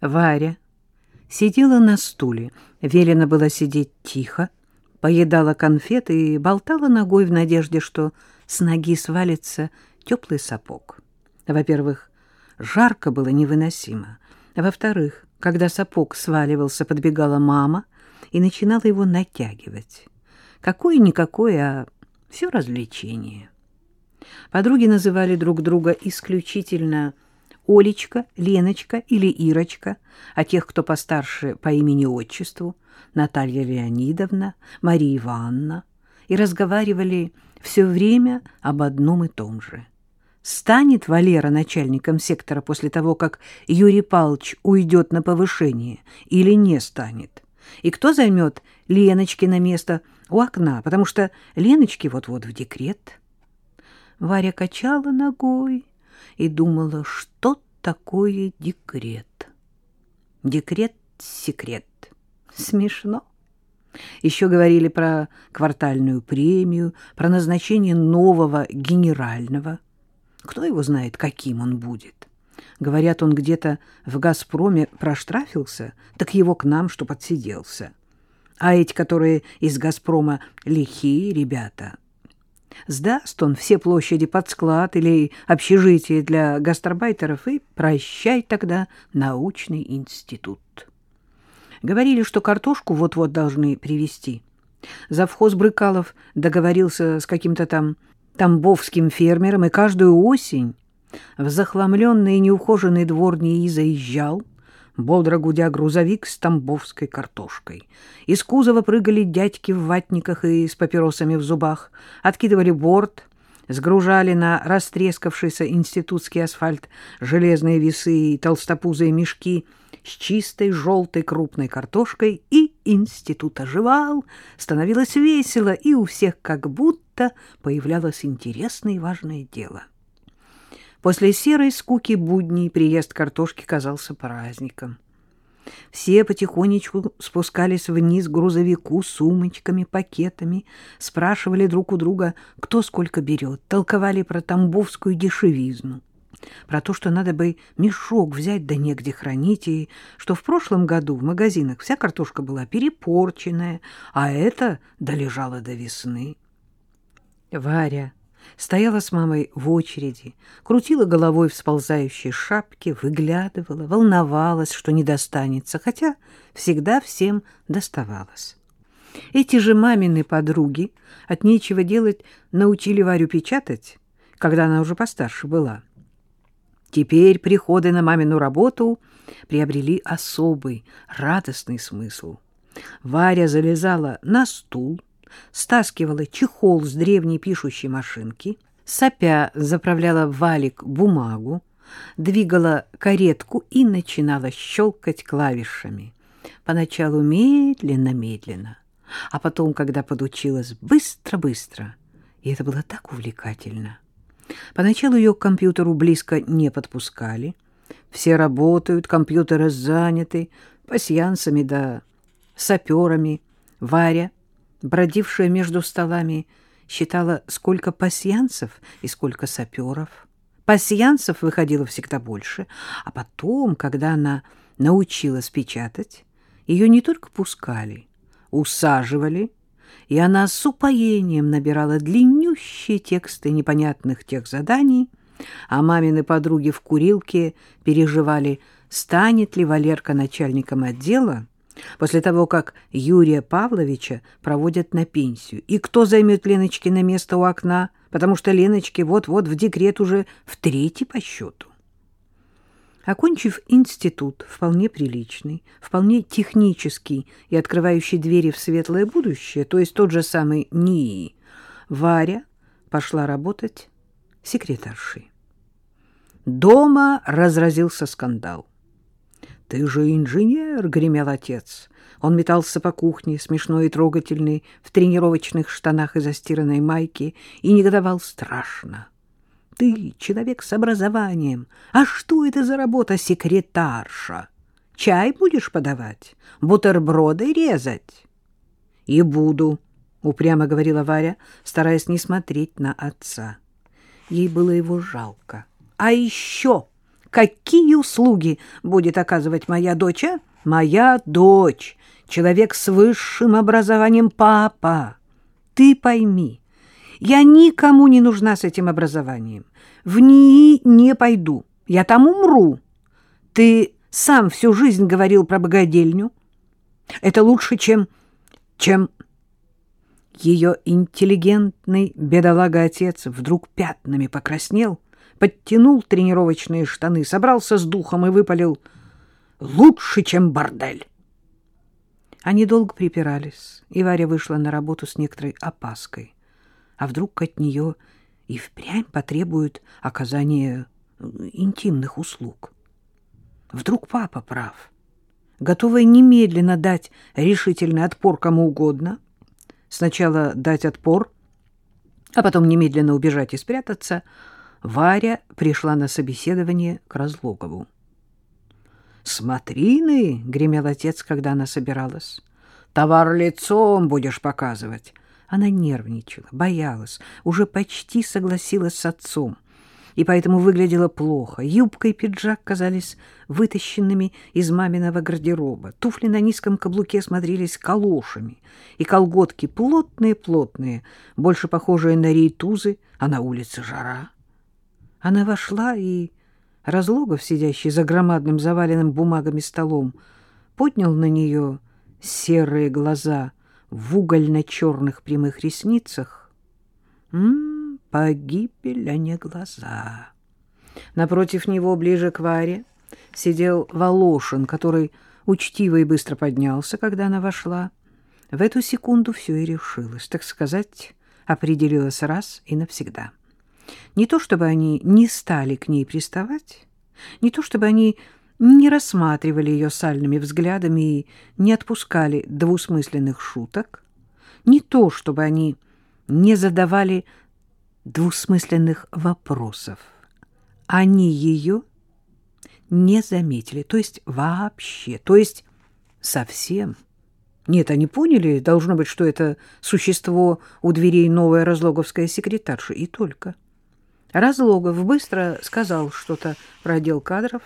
Варя сидела на стуле, велено было сидеть тихо, поедала конфеты и болтала ногой в надежде, что с ноги свалится теплый сапог. Во-первых, жарко было невыносимо. Во-вторых, когда сапог сваливался, подбегала мама и начинала его натягивать. Какое-никакое, а все развлечение. Подруги называли друг друга исключительно Олечка, Леночка или Ирочка, а тех, кто постарше по имени-отчеству, Наталья Леонидовна, Мария Ивановна, и разговаривали все время об одном и том же. Станет Валера начальником сектора после того, как Юрий Павлович уйдет на повышение, или не станет? И кто займет Леночкино место у окна, потому что Леночке вот-вот в декрет? Варя качала ногой и думала, что такое декрет. Декрет — секрет. Смешно. Еще говорили про квартальную премию, про назначение нового генерального. Кто его знает, каким он будет? Говорят, он где-то в «Газпроме» проштрафился, так его к нам, что подсиделся. А эти, которые из «Газпрома» лихие ребята, сдаст он все площади под склад или общежитие для гастарбайтеров и прощай тогда научный институт. Говорили, что картошку вот-вот должны привезти. Завхоз Брыкалов договорился с каким-то там тамбовским фермером, и каждую осень в захламленный и неухоженный двор заезжал, бодро гудя грузовик с тамбовской картошкой. Из кузова прыгали дядьки в ватниках и с папиросами в зубах, откидывали борт, сгружали на растрескавшийся институтский асфальт железные весы и толстопузые мешки с чистой желтой крупной картошкой, и институт оживал, становилось весело, и у всех как будто появлялось интересное и важное дело. После серой скуки будней приезд картошки казался праздником. Все потихонечку спускались вниз к грузовику с сумочками, пакетами, спрашивали друг у друга, кто сколько берет, толковали про тамбовскую дешевизну, про то, что надо бы мешок взять да негде хранить, и что в прошлом году в магазинах вся картошка была перепорченная, а это долежало до весны. Варя стояла с мамой в очереди, крутила головой в сползающей шапке, выглядывала, волновалась, что не достанется, хотя всегда всем доставалось. Эти же мамины подруги от нечего делать научили Варю печатать, когда она уже постарше была. Теперь приходы на мамину работу приобрели особый, радостный смысл. Варя залезала на стул, стаскивала чехол с древней пишущей машинки, сопя заправляла валик бумагу, двигала каретку и начинала щелкать клавишами. Поначалу медленно-медленно, а потом, когда подучилась, быстро-быстро. И это было так увлекательно. Поначалу ее к компьютеру близко не подпускали. Все работают, компьютеры заняты, пасьянсами да саперами. Варя бродившая между столами, считала, сколько пасьянцев и сколько саперов. Пасьянцев выходило всегда больше, а потом, когда она научилась печатать, ее не только пускали, усаживали, и она с упоением набирала длиннющие тексты непонятных тех заданий, а мамины подруги в курилке переживали, станет ли Валерка начальником отдела, после того, как Юрия Павловича проводят на пенсию. И кто займет Леночкино место у окна, потому что Леночке вот-вот в декрет уже в третий по счету. Окончив институт, вполне приличный, вполне технический и открывающий двери в светлое будущее, то есть тот же самый НИИ, Варя пошла работать секретаршей. Дома разразился скандал. «Ты же инженер!» — гремел отец. Он метался по кухне, смешной и трогательный, в тренировочных штанах и застиранной майке, и негодовал страшно. «Ты человек с образованием. А что это за работа секретарша? Чай будешь подавать? Бутерброды резать?» «И буду», — упрямо говорила Варя, стараясь не смотреть на отца. Ей было его жалко. «А еще...» Какие услуги будет оказывать моя дочь, а? Моя дочь, человек с высшим образованием, папа. Ты пойми, я никому не нужна с этим образованием. В НИИ не пойду, я там умру. Ты сам всю жизнь говорил про богадельню. Это лучше, чем... чем... Ее интеллигентный бедолага-отец вдруг пятнами покраснел, подтянул тренировочные штаны, собрался с духом и выпалил «Лучше, чем бордель!» Они долго припирались, и Варя вышла на работу с некоторой опаской. А вдруг от нее и впрямь потребуют оказания интимных услуг? Вдруг папа прав, готовый немедленно дать решительный отпор кому угодно — Сначала дать отпор, а потом немедленно убежать и спрятаться, Варя пришла на собеседование к Разлогову. «Смотрины!» — гремел отец, когда она собиралась. «Товар лицом будешь показывать!» Она нервничала, боялась, уже почти согласилась с отцом — и поэтому выглядела плохо. Юбка и пиджак казались вытащенными из маминого гардероба. Туфли на низком каблуке смотрелись калошами, и колготки плотные-плотные, больше похожие на рейтузы, а на улице жара. Она вошла, и Разлогов, сидящий за громадным заваленным бумагами столом, поднял на нее серые глаза в угольно-черных прямых ресницах. М-м, Погибель, а не глаза. Напротив него, ближе к Варе, сидел Волошин, который учтиво и быстро поднялся, когда она вошла. В эту секунду все и решилось, так сказать, определилось раз и навсегда. Не то чтобы они не стали к ней приставать, не то чтобы они не рассматривали ее сальными взглядами и не отпускали двусмысленных шуток, не то чтобы они не задавали двусмысленных вопросов. Они ее не заметили, то есть вообще, то есть совсем. Нет, они поняли, должно быть, что это существо у дверей новая разлоговская секретарша, и только. Разлогов быстро сказал что-то про отдел кадров.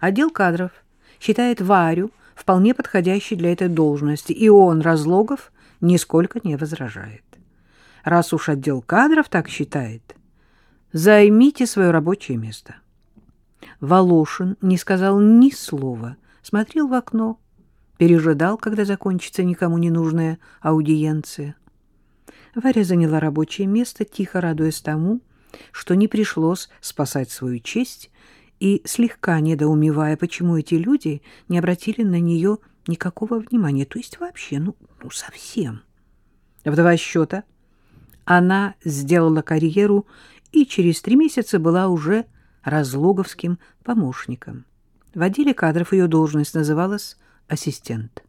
Отдел кадров считает Варю вполне подходящей для этой должности, и он, Разлогов, нисколько не возражает. Раз уж отдел кадров так считает, займите свое рабочее место. Волошин не сказал ни слова, смотрел в окно, пережидал, когда закончится никому не нужная аудиенция. Варя заняла рабочее место, тихо радуясь тому, что не пришлось спасать свою честь, и слегка недоумевая, почему эти люди не обратили на нее никакого внимания, то есть вообще, ну, ну совсем. В два счета она сделала карьеру и через три месяца была уже разлоговским помощником. В отделе кадров ее должность называлась ассистент.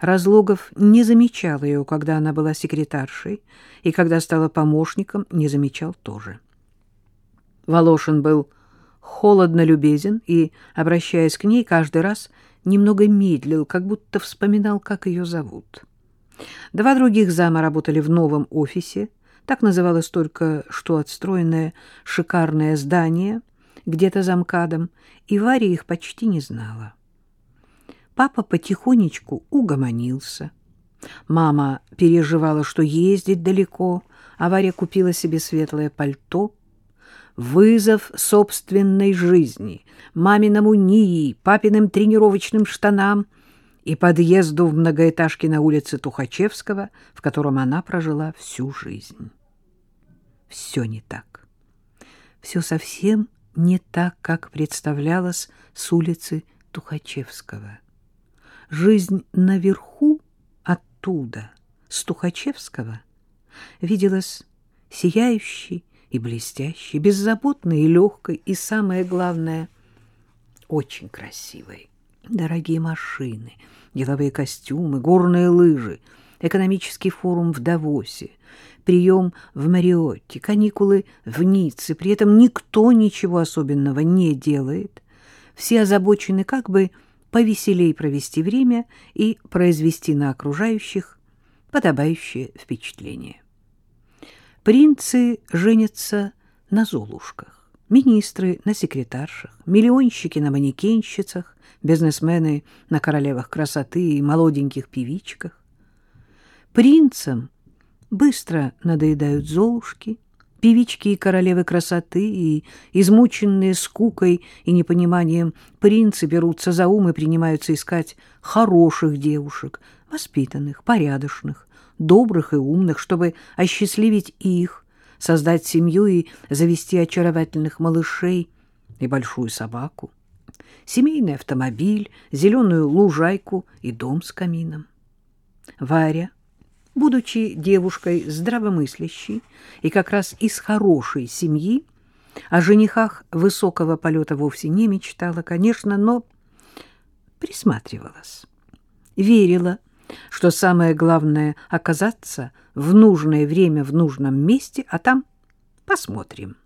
Разлогов не замечал ее, когда она была секретаршей, и когда стала помощником, не замечал тоже. Волошин был холодно любезен и, обращаясь к ней, каждый раз немного медлил, как будто вспоминал, как ее зовут. Два других зама работали в новом офисе, так называлось только что отстроенное шикарное здание, где-то за МКАДом, и Варя их почти не знала. Папа потихонечку угомонился. Мама переживала, что ездить далеко, а Варя купила себе светлое пальто. Вызов собственной жизни, маминому НИИ, папиным тренировочным штанам — и подъезду в многоэтажке на улице Тухачевского, в котором она прожила всю жизнь. Все не так. Все совсем не так, как представлялось с улицы Тухачевского. Жизнь наверху оттуда, с Тухачевского, виделась сияющей и блестящей, беззаботной и легкой, и, самое главное, очень красивой дорогие машины, деловые костюмы, горные лыжи, экономический форум в Давосе, прием в Мариотте, каникулы в Ницце. При этом никто ничего особенного не делает. Все озабочены как бы повеселей провести время и произвести на окружающих подобающее впечатление. Принцы женятся на золушках. Министры на секретаршах, миллионщики на манекенщицах, бизнесмены на королевах красоты и молоденьких певичках. Принцам быстро надоедают золушки, певички и королевы красоты, и измученные скукой и непониманием принцы берутся за ум и принимаются искать хороших девушек, воспитанных, порядочных, добрых и умных, чтобы осчастливить их, создать семью и завести очаровательных малышей и большую собаку, семейный автомобиль, зеленую лужайку и дом с камином. Варя, будучи девушкой здравомыслящей и как раз из хорошей семьи, о женихах высокого полета вовсе не мечтала, конечно, но присматривалась, верила, что самое главное — оказаться в нужное время в нужном месте, а там посмотрим.